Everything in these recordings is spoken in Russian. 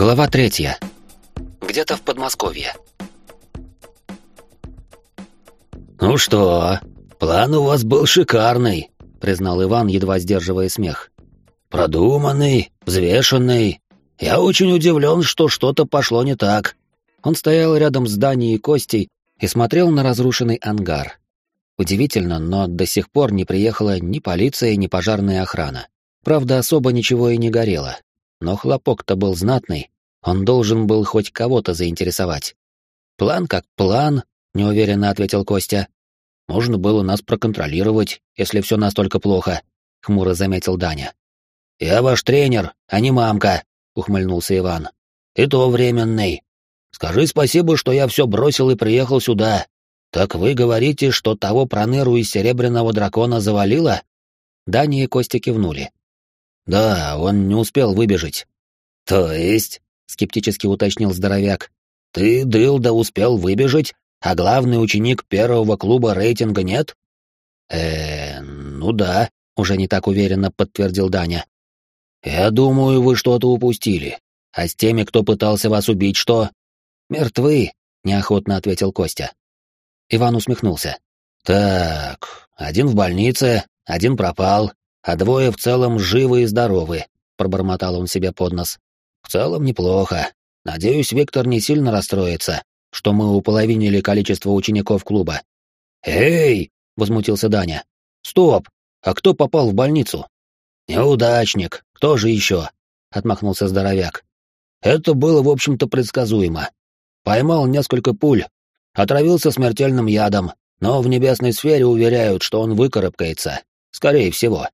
Глава третья. Где-то в Подмосковье. «Ну что, план у вас был шикарный», — признал Иван, едва сдерживая смех. «Продуманный, взвешенный. Я очень удивлен, что что-то пошло не так». Он стоял рядом с Даней и Костей и смотрел на разрушенный ангар. Удивительно, но до сих пор не приехала ни полиция, ни пожарная охрана. Правда, особо ничего и не горело. Но хлопок-то был знатный, он должен был хоть кого-то заинтересовать. «План как план», — неуверенно ответил Костя. «Можно было нас проконтролировать, если все настолько плохо», — хмуро заметил Даня. «Я ваш тренер, а не мамка», — ухмыльнулся Иван. «И то временный. Скажи спасибо, что я все бросил и приехал сюда. Так вы говорите, что того проныру из серебряного дракона завалило?» Даня и Костя кивнули. «Да, он не успел выбежать». «То есть?» — скептически уточнил здоровяк. «Ты, дылда, успел выбежать, а главный ученик первого клуба рейтинга нет?» э ну да», — уже не так уверенно подтвердил Даня. «Я думаю, вы что-то упустили. А с теми, кто пытался вас убить, что?» «Мертвы», — неохотно ответил Костя. Иван усмехнулся. «Так, один в больнице, один пропал, а двое в целом живы и здоровы», — пробормотал он себе под нос. «В целом неплохо. Надеюсь, Виктор не сильно расстроится, что мы уполовинили количество учеников клуба». «Эй!» — возмутился Даня. «Стоп! А кто попал в больницу?» «Неудачник. Кто же еще?» — отмахнулся здоровяк. «Это было, в общем-то, предсказуемо. Поймал несколько пуль, отравился смертельным ядом, но в небесной сфере уверяют, что он выкарабкается. Скорее всего».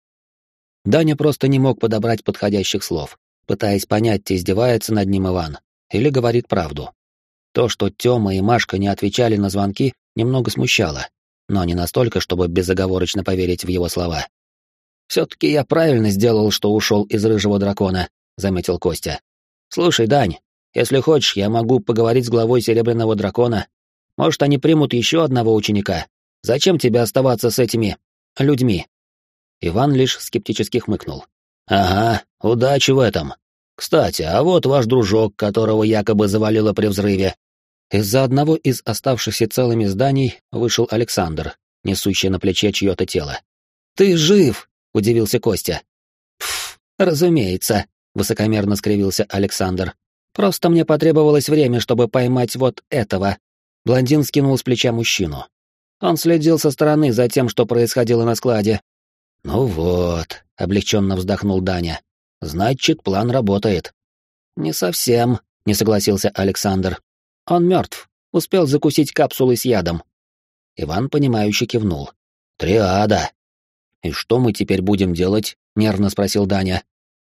Даня просто не мог подобрать подходящих слов, пытаясь понять, издевается над ним Иван или говорит правду. То, что Тёма и Машка не отвечали на звонки, немного смущало, но не настолько, чтобы безоговорочно поверить в его слова. «Все-таки я правильно сделал, что ушел из рыжего дракона», — заметил Костя. «Слушай, Дань, если хочешь, я могу поговорить с главой Серебряного дракона. Может, они примут еще одного ученика. Зачем тебе оставаться с этими... людьми?» Иван лишь скептически хмыкнул. «Ага, удачи в этом. Кстати, а вот ваш дружок, которого якобы завалило при взрыве». Из-за одного из оставшихся целыми зданий вышел Александр, несущий на плече чье-то тело. «Ты жив!» — удивился Костя. «Пф, разумеется», — высокомерно скривился Александр. «Просто мне потребовалось время, чтобы поймать вот этого». Блондин скинул с плеча мужчину. Он следил со стороны за тем, что происходило на складе, «Ну вот», — облегченно вздохнул Даня. «Значит, план работает». «Не совсем», — не согласился Александр. «Он мертв. Успел закусить капсулы с ядом». Иван, понимающе кивнул. «Триада». «И что мы теперь будем делать?» — нервно спросил Даня.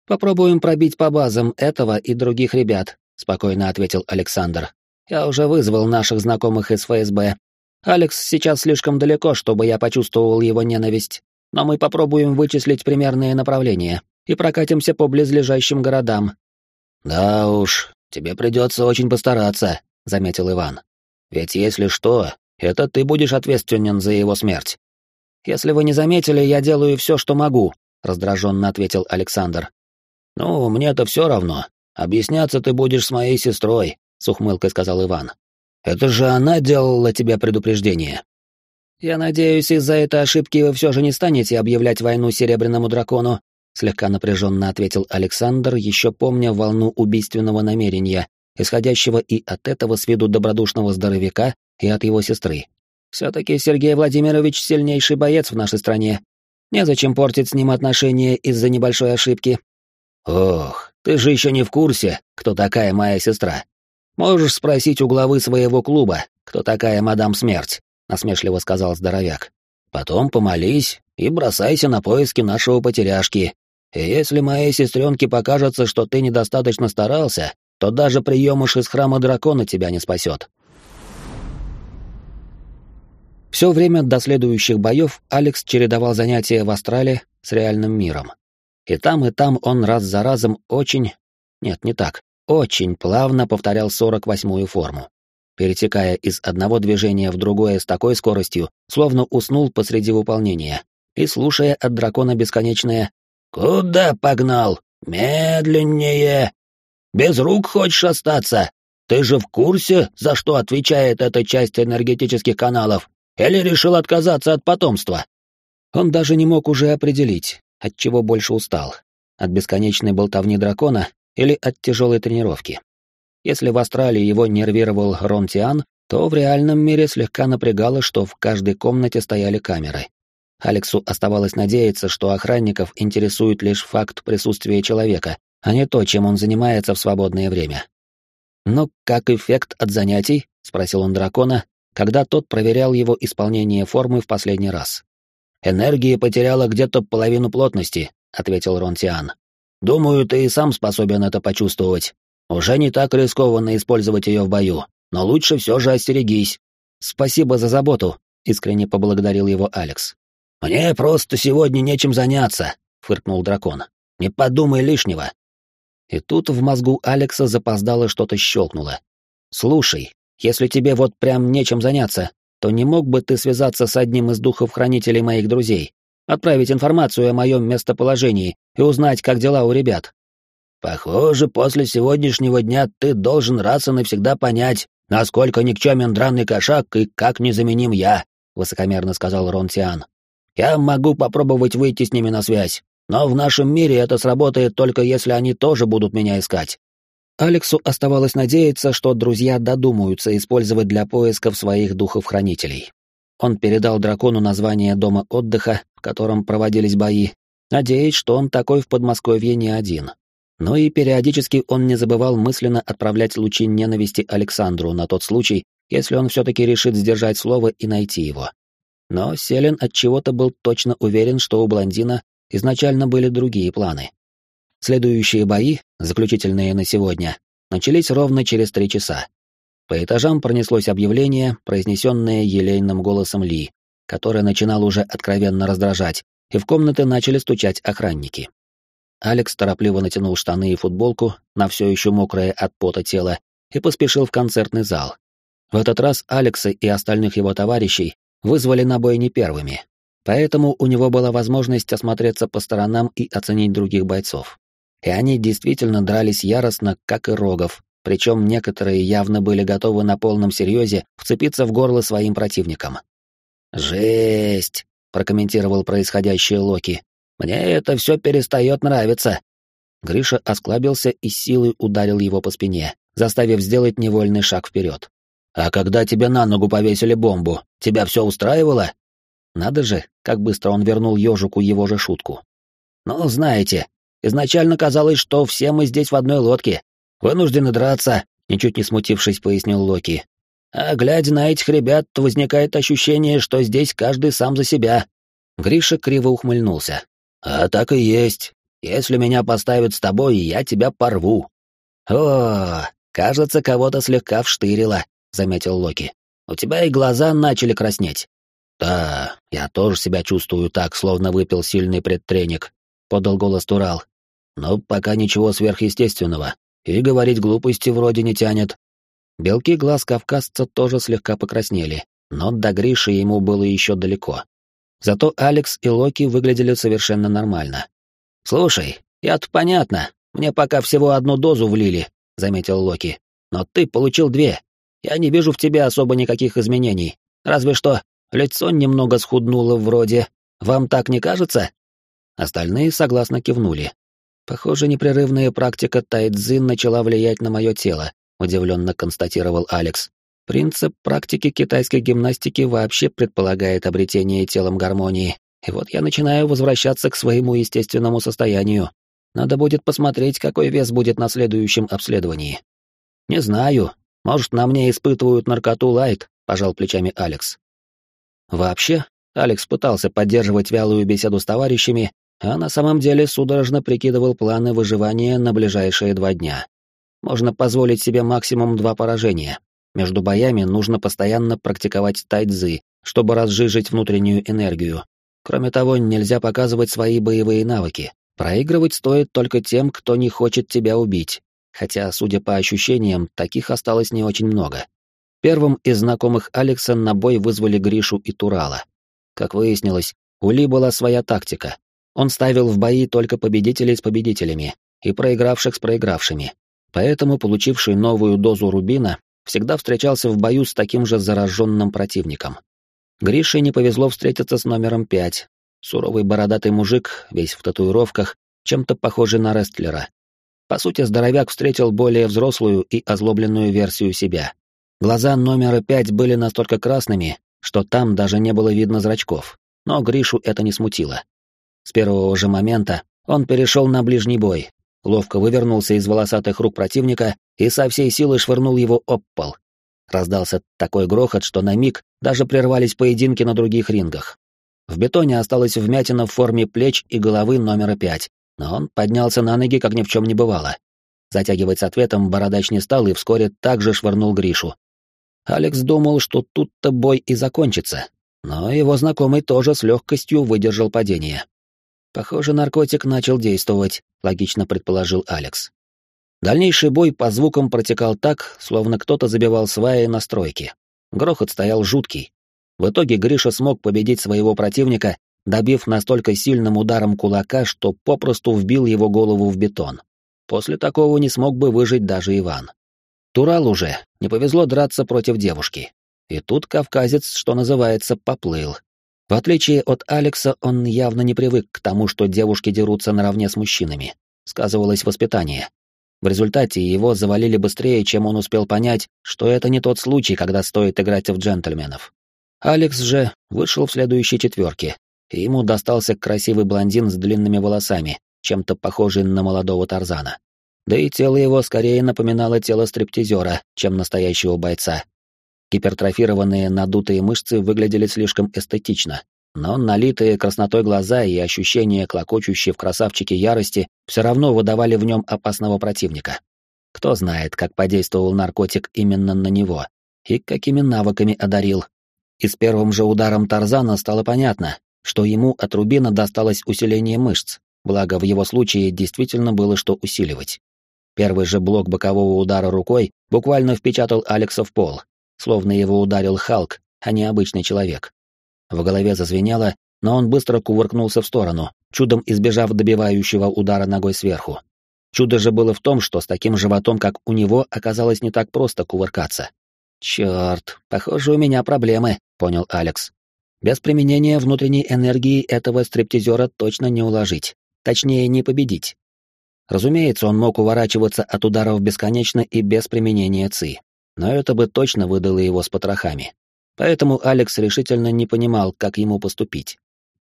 «Попробуем пробить по базам этого и других ребят», — спокойно ответил Александр. «Я уже вызвал наших знакомых из ФСБ. Алекс сейчас слишком далеко, чтобы я почувствовал его ненависть но мы попробуем вычислить примерные направления и прокатимся по близлежащим городам». «Да уж, тебе придется очень постараться», — заметил Иван. «Ведь если что, это ты будешь ответственен за его смерть». «Если вы не заметили, я делаю все, что могу», — раздраженно ответил Александр. «Ну, мне-то все равно. Объясняться ты будешь с моей сестрой», — с ухмылкой сказал Иван. «Это же она делала тебе предупреждение». «Я надеюсь, из-за этой ошибки вы все же не станете объявлять войну Серебряному дракону», слегка напряженно ответил Александр, еще помня волну убийственного намерения, исходящего и от этого с виду добродушного здоровяка, и от его сестры. «Все-таки Сергей Владимирович сильнейший боец в нашей стране. Незачем портить с ним отношения из-за небольшой ошибки». «Ох, ты же еще не в курсе, кто такая моя сестра. Можешь спросить у главы своего клуба, кто такая мадам Смерть. — насмешливо сказал здоровяк. «Потом помолись и бросайся на поиски нашего потеряшки. И если моей сестренке покажется, что ты недостаточно старался, то даже приемыш из храма дракона тебя не спасет». Все время до следующих боев Алекс чередовал занятия в Астрале с реальным миром. И там, и там он раз за разом очень... Нет, не так. Очень плавно повторял сорок восьмую форму перетекая из одного движения в другое с такой скоростью, словно уснул посреди выполнения, и слушая от дракона бесконечное «Куда погнал? Медленнее!» Без рук хочешь остаться? Ты же в курсе, за что отвечает эта часть энергетических каналов? Или решил отказаться от потомства?» Он даже не мог уже определить, от чего больше устал. От бесконечной болтовни дракона или от тяжелой тренировки. Если в Австралии его нервировал Ронтиан, то в реальном мире слегка напрягало, что в каждой комнате стояли камеры. Алексу оставалось надеяться, что охранников интересует лишь факт присутствия человека, а не то, чем он занимается в свободное время. «Но как эффект от занятий?» — спросил он дракона, когда тот проверял его исполнение формы в последний раз. «Энергия потеряла где-то половину плотности», — ответил Ронтиан. «Думаю, ты и сам способен это почувствовать. Уже не так рискованно использовать ее в бою, но лучше все же остерегись». «Спасибо за заботу», — искренне поблагодарил его Алекс. «Мне просто сегодня нечем заняться», — фыркнул дракон. «Не подумай лишнего». И тут в мозгу Алекса запоздало что-то щелкнуло. «Слушай, если тебе вот прям нечем заняться, то не мог бы ты связаться с одним из духов-хранителей моих друзей, отправить информацию о моем местоположении и узнать, как дела у ребят?» «Похоже, после сегодняшнего дня ты должен раз и навсегда понять, насколько никчемен драный кошак и как незаменим я», — высокомерно сказал Рон Тиан. Я могу попробовать выйти с ними на связь, но в нашем мире это сработает только если они тоже будут меня искать. Алексу оставалось надеяться, что друзья додумаются использовать для поисков своих духов-хранителей. Он передал дракону название дома отдыха, в котором проводились бои, надеясь, что он такой в Подмосковье не один. Но и периодически он не забывал мысленно отправлять лучи ненависти Александру на тот случай, если он все-таки решит сдержать слово и найти его. Но Селин от чего-то был точно уверен, что у блондина изначально были другие планы. Следующие бои, заключительные на сегодня, начались ровно через три часа. По этажам пронеслось объявление, произнесенное елейным голосом Ли, которое начинал уже откровенно раздражать, и в комнаты начали стучать охранники. Алекс торопливо натянул штаны и футболку на все еще мокрое от пота тело и поспешил в концертный зал. В этот раз Алекса и остальных его товарищей вызвали на бой не первыми, поэтому у него была возможность осмотреться по сторонам и оценить других бойцов. И они действительно дрались яростно, как и Рогов, причем некоторые явно были готовы на полном серьезе вцепиться в горло своим противникам. «Жесть!» — прокомментировал происходящее Локи. «Мне это все перестает нравиться». Гриша осклабился и силой ударил его по спине, заставив сделать невольный шаг вперед. А когда тебе на ногу повесили бомбу, тебя все устраивало? Надо же, как быстро он вернул ежику его же шутку. Ну, знаете, изначально казалось, что все мы здесь в одной лодке. Вынуждены драться, ничуть не смутившись, пояснил Локи. А глядя на этих ребят, возникает ощущение, что здесь каждый сам за себя. Гриша криво ухмыльнулся. А так и есть. Если меня поставят с тобой, я тебя порву. О, кажется, кого-то слегка вштырило, — заметил Локи. «У тебя и глаза начали краснеть». «Да, я тоже себя чувствую так, словно выпил сильный предтреник», — подал голос Турал. «Но пока ничего сверхъестественного, и говорить глупости вроде не тянет». Белки глаз кавказца тоже слегка покраснели, но до Гриши ему было еще далеко. Зато Алекс и Локи выглядели совершенно нормально. «Слушай, я-то понятно, мне пока всего одну дозу влили», — заметил Локи. «Но ты получил две, я не вижу в тебе особо никаких изменений. Разве что лицо немного схуднуло вроде. Вам так не кажется?» Остальные согласно кивнули. «Похоже, непрерывная практика тайцзин начала влиять на мое тело», — удивленно констатировал Алекс. «Принцип практики китайской гимнастики вообще предполагает обретение телом гармонии, и вот я начинаю возвращаться к своему естественному состоянию. Надо будет посмотреть, какой вес будет на следующем обследовании». «Не знаю», может, на мне испытывают наркоту лайт, пожал плечами Алекс. Вообще, Алекс пытался поддерживать вялую беседу с товарищами, а на самом деле судорожно прикидывал планы выживания на ближайшие два дня. Можно позволить себе максимум два поражения. Между боями нужно постоянно практиковать тайцзы, чтобы разжижить внутреннюю энергию. Кроме того, нельзя показывать свои боевые навыки. Проигрывать стоит только тем, кто не хочет тебя убить, хотя, судя по ощущениям, таких осталось не очень много. Первым из знакомых Алекса на бой вызвали Гришу и Турала. Как выяснилось, у Ли была своя тактика. Он ставил в бои только победителей с победителями и проигравших с проигравшими. поэтому получивший новую дозу рубина всегда встречался в бою с таким же зараженным противником. Грише не повезло встретиться с номером пять. Суровый бородатый мужик, весь в татуировках, чем-то похожий на рестлера. По сути, здоровяк встретил более взрослую и озлобленную версию себя. Глаза номера пять были настолько красными, что там даже не было видно зрачков, но Гришу это не смутило. С первого же момента он перешел на ближний бой, ловко вывернулся из волосатых рук противника и со всей силы швырнул его об пол. Раздался такой грохот, что на миг даже прервались поединки на других рингах. В бетоне осталась вмятина в форме плеч и головы номера пять, но он поднялся на ноги, как ни в чем не бывало. Затягивать с ответом бородач не стал и вскоре также швырнул Гришу. Алекс думал, что тут-то бой и закончится, но его знакомый тоже с легкостью выдержал падение. Похоже, наркотик начал действовать, логично предположил Алекс. Дальнейший бой по звукам протекал так, словно кто-то забивал сваи на стройке. Грохот стоял жуткий. В итоге Гриша смог победить своего противника добив настолько сильным ударом кулака, что попросту вбил его голову в бетон. После такого не смог бы выжить даже Иван. Турал уже, не повезло драться против девушки. И тут кавказец, что называется, поплыл. В отличие от Алекса, он явно не привык к тому, что девушки дерутся наравне с мужчинами. Сказывалось воспитание. В результате его завалили быстрее, чем он успел понять, что это не тот случай, когда стоит играть в джентльменов. Алекс же вышел в следующей четверке, и ему достался красивый блондин с длинными волосами, чем-то похожий на молодого Тарзана. Да и тело его скорее напоминало тело стриптизера, чем настоящего бойца. Гипертрофированные надутые мышцы выглядели слишком эстетично, но налитые краснотой глаза и ощущения, клокочущие в красавчике ярости, все равно выдавали в нем опасного противника. Кто знает, как подействовал наркотик именно на него и какими навыками одарил. И с первым же ударом Тарзана стало понятно, что ему от Рубина досталось усиление мышц, благо в его случае действительно было что усиливать. Первый же блок бокового удара рукой буквально впечатал Алекса в пол, словно его ударил Халк, а не обычный человек. В голове зазвенело, но он быстро кувыркнулся в сторону, чудом избежав добивающего удара ногой сверху. Чудо же было в том, что с таким животом, как у него, оказалось не так просто кувыркаться. «Чёрт, похоже, у меня проблемы», — понял Алекс. Без применения внутренней энергии этого стриптизера точно не уложить, точнее, не победить. Разумеется, он мог уворачиваться от ударов бесконечно и без применения ЦИ, но это бы точно выдало его с потрохами. Поэтому Алекс решительно не понимал, как ему поступить.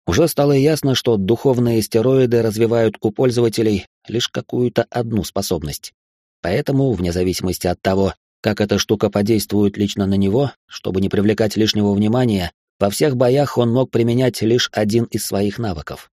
Уже стало ясно, что духовные стероиды развивают у пользователей лишь какую-то одну способность. Поэтому, вне зависимости от того, как эта штука подействует лично на него, чтобы не привлекать лишнего внимания, во всех боях он мог применять лишь один из своих навыков.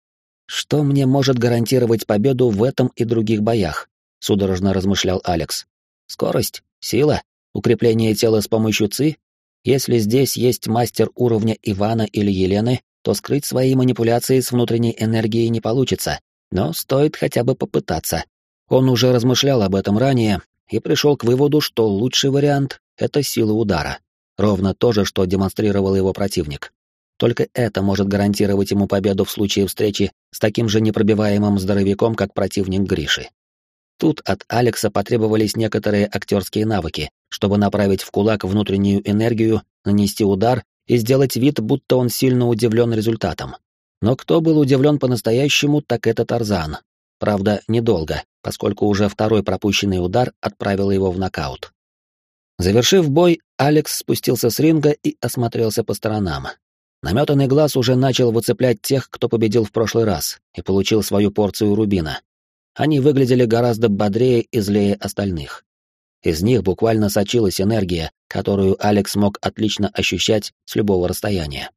Что мне может гарантировать победу в этом и других боях? Судорожно размышлял Алекс. Скорость, сила, укрепление тела с помощью ЦИ? Если здесь есть мастер уровня Ивана или Елены, то скрыть свои манипуляции с внутренней энергией не получится, но стоит хотя бы попытаться. Он уже размышлял об этом ранее и пришел к выводу, что лучший вариант — это сила удара. Ровно то же, что демонстрировал его противник. Только это может гарантировать ему победу в случае встречи с таким же непробиваемым здоровяком, как противник Гриши. Тут от Алекса потребовались некоторые актерские навыки, чтобы направить в кулак внутреннюю энергию, нанести удар и сделать вид, будто он сильно удивлен результатом. Но кто был удивлен по-настоящему, так это Тарзан. Правда, недолго, поскольку уже второй пропущенный удар отправил его в нокаут. Завершив бой, Алекс спустился с ринга и осмотрелся по сторонам. Наметанный глаз уже начал выцеплять тех, кто победил в прошлый раз и получил свою порцию рубина. Они выглядели гораздо бодрее и злее остальных. Из них буквально сочилась энергия, которую Алекс мог отлично ощущать с любого расстояния.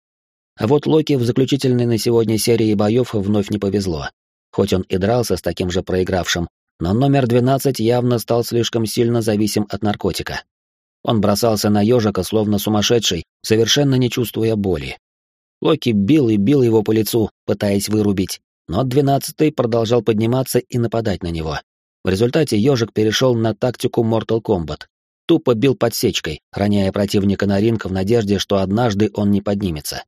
А вот Локи в заключительной на сегодня серии боев вновь не повезло. Хоть он и дрался с таким же проигравшим, но номер 12 явно стал слишком сильно зависим от наркотика. Он бросался на ежика, словно сумасшедший, совершенно не чувствуя боли. Локи бил и бил его по лицу, пытаясь вырубить, но двенадцатый продолжал подниматься и нападать на него. В результате ежик перешел на тактику Mortal Kombat. Тупо бил подсечкой, роняя противника на ринг в надежде, что однажды он не поднимется.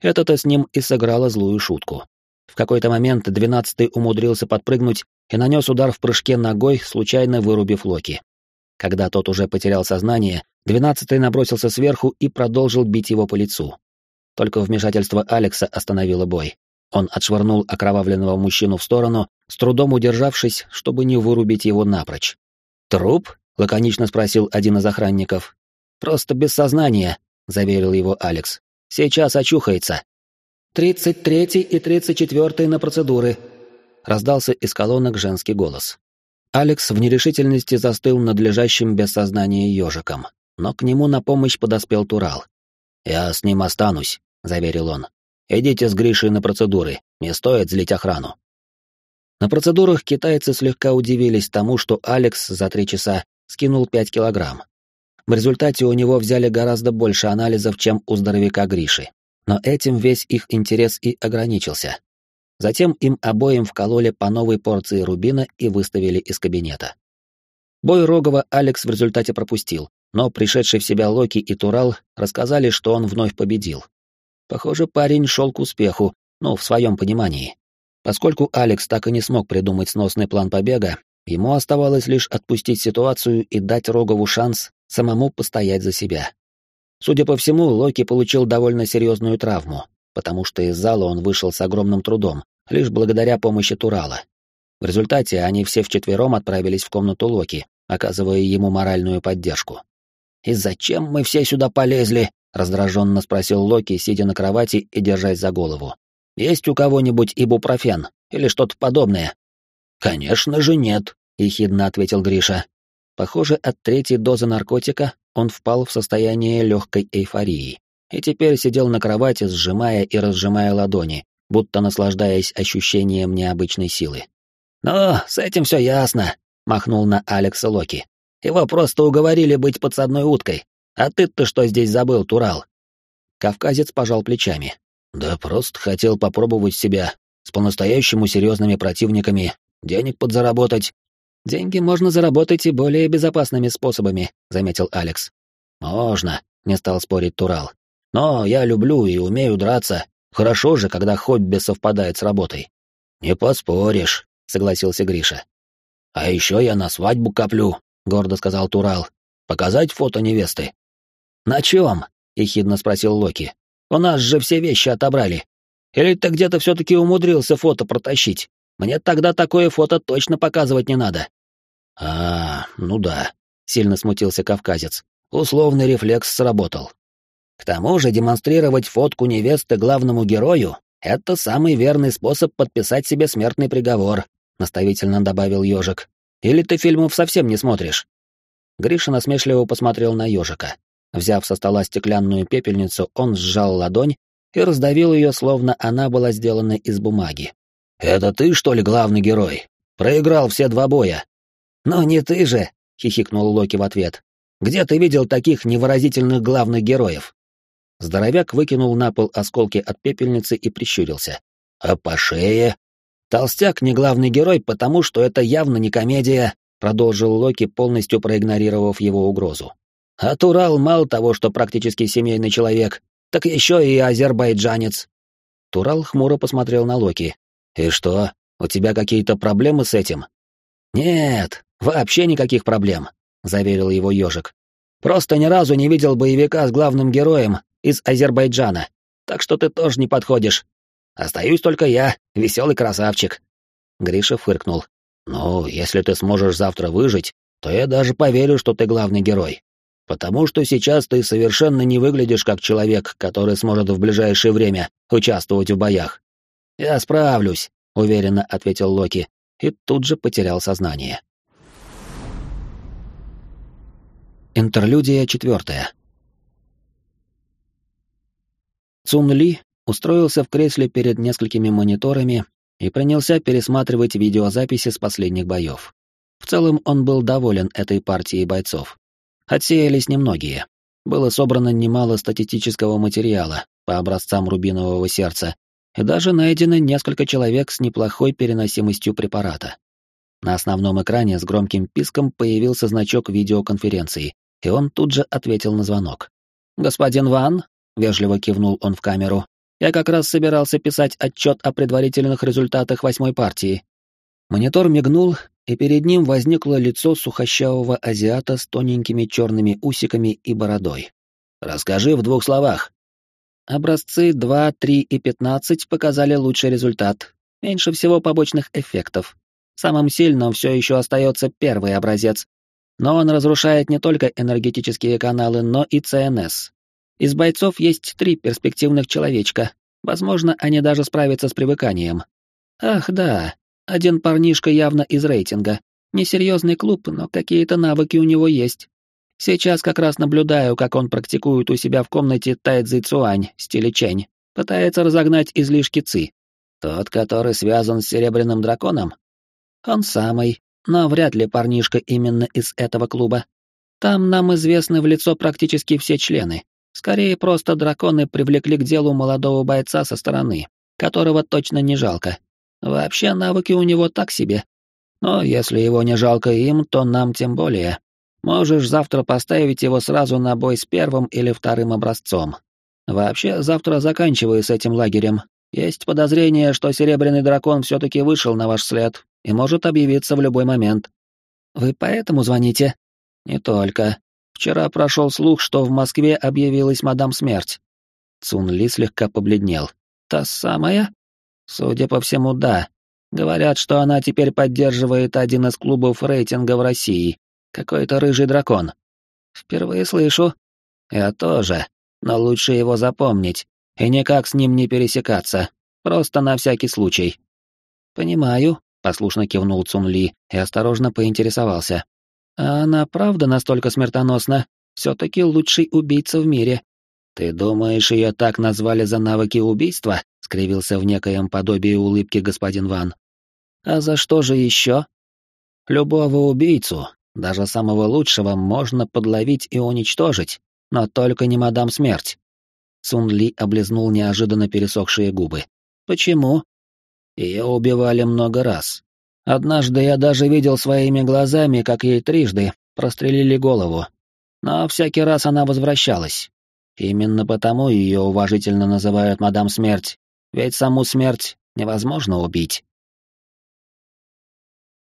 Это-то с ним и сыграло злую шутку. В какой-то момент двенадцатый умудрился подпрыгнуть и нанес удар в прыжке ногой, случайно вырубив Локи. Когда тот уже потерял сознание, двенадцатый набросился сверху и продолжил бить его по лицу. Только вмешательство Алекса остановило бой. Он отшвырнул окровавленного мужчину в сторону, с трудом удержавшись, чтобы не вырубить его напрочь. «Труп?» — лаконично спросил один из охранников. «Просто без сознания», — заверил его Алекс. «Сейчас очухается». «Тридцать третий и тридцать четвертый на процедуры», — раздался из колонок женский голос. Алекс в нерешительности застыл над лежащим без сознания ежиком, но к нему на помощь подоспел Турал. «Я с ним останусь», — заверил он. «Идите с Гришей на процедуры, не стоит злить охрану». На процедурах китайцы слегка удивились тому, что Алекс за три часа скинул пять килограмм. В результате у него взяли гораздо больше анализов, чем у здоровяка Гриши но этим весь их интерес и ограничился. Затем им обоим вкололи по новой порции рубина и выставили из кабинета. Бой Рогова Алекс в результате пропустил, но пришедший в себя Локи и Турал рассказали, что он вновь победил. Похоже, парень шел к успеху, ну, в своем понимании. Поскольку Алекс так и не смог придумать сносный план побега, ему оставалось лишь отпустить ситуацию и дать Рогову шанс самому постоять за себя. Судя по всему, Локи получил довольно серьезную травму, потому что из зала он вышел с огромным трудом, лишь благодаря помощи Турала. В результате они все вчетвером отправились в комнату Локи, оказывая ему моральную поддержку. «И зачем мы все сюда полезли?» — раздраженно спросил Локи, сидя на кровати и держась за голову. «Есть у кого-нибудь ибупрофен или что-то подобное?» «Конечно же нет», — ехидно ответил Гриша. Похоже, от третьей дозы наркотика он впал в состояние легкой эйфории и теперь сидел на кровати, сжимая и разжимая ладони, будто наслаждаясь ощущением необычной силы. «Ну, с этим все ясно», — махнул на Алекса Локи. «Его просто уговорили быть подсадной уткой. А ты-то что здесь забыл, Турал?» Кавказец пожал плечами. «Да просто хотел попробовать себя с по-настоящему серьезными противниками, денег подзаработать, «Деньги можно заработать и более безопасными способами», — заметил Алекс. «Можно», — не стал спорить Турал. «Но я люблю и умею драться. Хорошо же, когда хобби совпадает с работой». «Не поспоришь», — согласился Гриша. «А еще я на свадьбу коплю», — гордо сказал Турал. «Показать фото невесты?» «На чем?» — ехидно спросил Локи. «У нас же все вещи отобрали. Или ты где-то все-таки умудрился фото протащить? Мне тогда такое фото точно показывать не надо». «А, ну да», — сильно смутился кавказец. «Условный рефлекс сработал. К тому же демонстрировать фотку невесты главному герою — это самый верный способ подписать себе смертный приговор», — наставительно добавил ежик. «Или ты фильмов совсем не смотришь?» Гриша насмешливо посмотрел на ежика. Взяв со стола стеклянную пепельницу, он сжал ладонь и раздавил ее, словно она была сделана из бумаги. «Это ты, что ли, главный герой? Проиграл все два боя?» «Но не ты же!» — хихикнул Локи в ответ. «Где ты видел таких невыразительных главных героев?» Здоровяк выкинул на пол осколки от пепельницы и прищурился. «А по шее?» «Толстяк не главный герой, потому что это явно не комедия», — продолжил Локи, полностью проигнорировав его угрозу. «А Турал мало того, что практически семейный человек, так еще и азербайджанец». Турал хмуро посмотрел на Локи. «И что, у тебя какие-то проблемы с этим?» «Нет, вообще никаких проблем», — заверил его ежик. «Просто ни разу не видел боевика с главным героем из Азербайджана, так что ты тоже не подходишь. Остаюсь только я, веселый красавчик». Гриша фыркнул. «Ну, если ты сможешь завтра выжить, то я даже поверю, что ты главный герой. Потому что сейчас ты совершенно не выглядишь как человек, который сможет в ближайшее время участвовать в боях. Я справлюсь, уверенно ответил Локи, и тут же потерял сознание. Интерлюдия четвертая. Цун Ли устроился в кресле перед несколькими мониторами и принялся пересматривать видеозаписи с последних боев. В целом он был доволен этой партией бойцов. Отсеялись немногие. Было собрано немало статистического материала по образцам рубинового сердца, и даже найдено несколько человек с неплохой переносимостью препарата. На основном экране с громким писком появился значок видеоконференции, и он тут же ответил на звонок. «Господин Ван», — вежливо кивнул он в камеру, — Я как раз собирался писать отчет о предварительных результатах восьмой партии. Монитор мигнул, и перед ним возникло лицо сухощавого азиата с тоненькими черными усиками и бородой. «Расскажи в двух словах». Образцы 2, 3 и 15 показали лучший результат. Меньше всего побочных эффектов. Самым сильным все еще остается первый образец. Но он разрушает не только энергетические каналы, но и ЦНС. Из бойцов есть три перспективных человечка. Возможно, они даже справятся с привыканием. Ах, да, один парнишка явно из рейтинга. Несерьезный клуб, но какие-то навыки у него есть. Сейчас как раз наблюдаю, как он практикует у себя в комнате тайцзи цуань, стиле чэнь. Пытается разогнать излишки ци. Тот, который связан с серебряным драконом? Он самый, но вряд ли парнишка именно из этого клуба. Там нам известны в лицо практически все члены. Скорее, просто драконы привлекли к делу молодого бойца со стороны, которого точно не жалко. Вообще, навыки у него так себе. Но если его не жалко им, то нам тем более. Можешь завтра поставить его сразу на бой с первым или вторым образцом. Вообще, завтра заканчиваю с этим лагерем. Есть подозрение, что Серебряный Дракон все-таки вышел на ваш след и может объявиться в любой момент. Вы поэтому звоните? Не только. Вчера прошел слух, что в Москве объявилась мадам Смерть. Цун Ли слегка побледнел. Та самая? Судя по всему, да. Говорят, что она теперь поддерживает один из клубов рейтинга в России. Какой-то рыжий дракон. Впервые слышу. Я тоже. Но лучше его запомнить. И никак с ним не пересекаться. Просто на всякий случай. Понимаю, послушно кивнул Цун Ли и осторожно поинтересовался. А она правда настолько смертоносна? Все-таки лучший убийца в мире. Ты думаешь, ее так назвали за навыки убийства? Скривился в некоем подобии улыбки господин Ван. А за что же еще? Любого убийцу, даже самого лучшего, можно подловить и уничтожить, но только не мадам смерть. Цун Ли облизнул неожиданно пересохшие губы. Почему? Ее убивали много раз. Однажды я даже видел своими глазами, как ей трижды прострелили голову. Но всякий раз она возвращалась. Именно потому ее уважительно называют мадам смерть, ведь саму смерть невозможно убить.